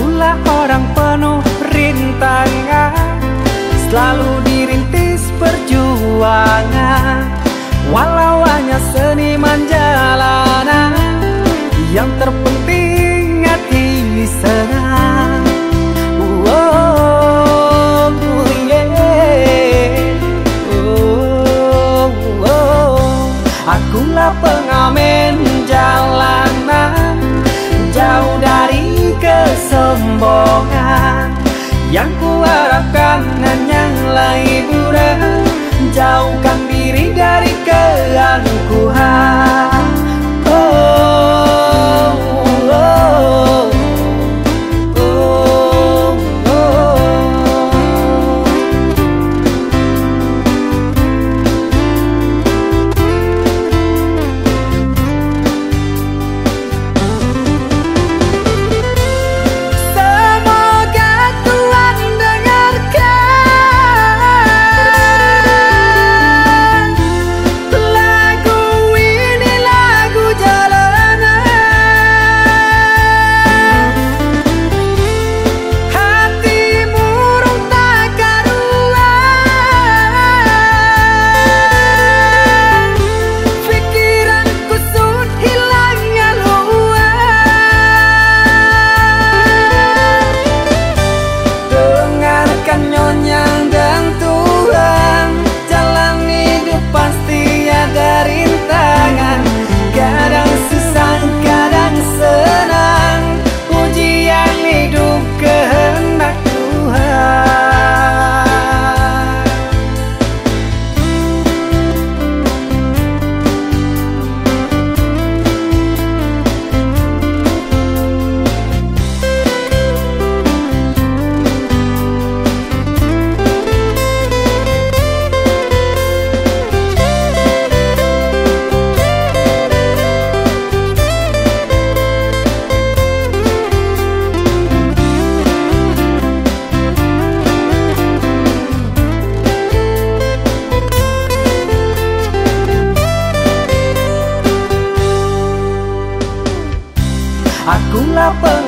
Itulah orang penuh rintangan Selalu dirintis perjuangan. Walau hanya seniman jalanan Yang terpenting hati senang. Oh oh, oh, oh, oh, Akulah pengamen jalanan Jauh dari Yang kuharapkan hanyalah hiburan Jauhkan Akulah